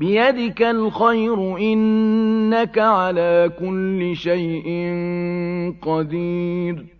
بيدك الخير إنك على كل شيء قدير.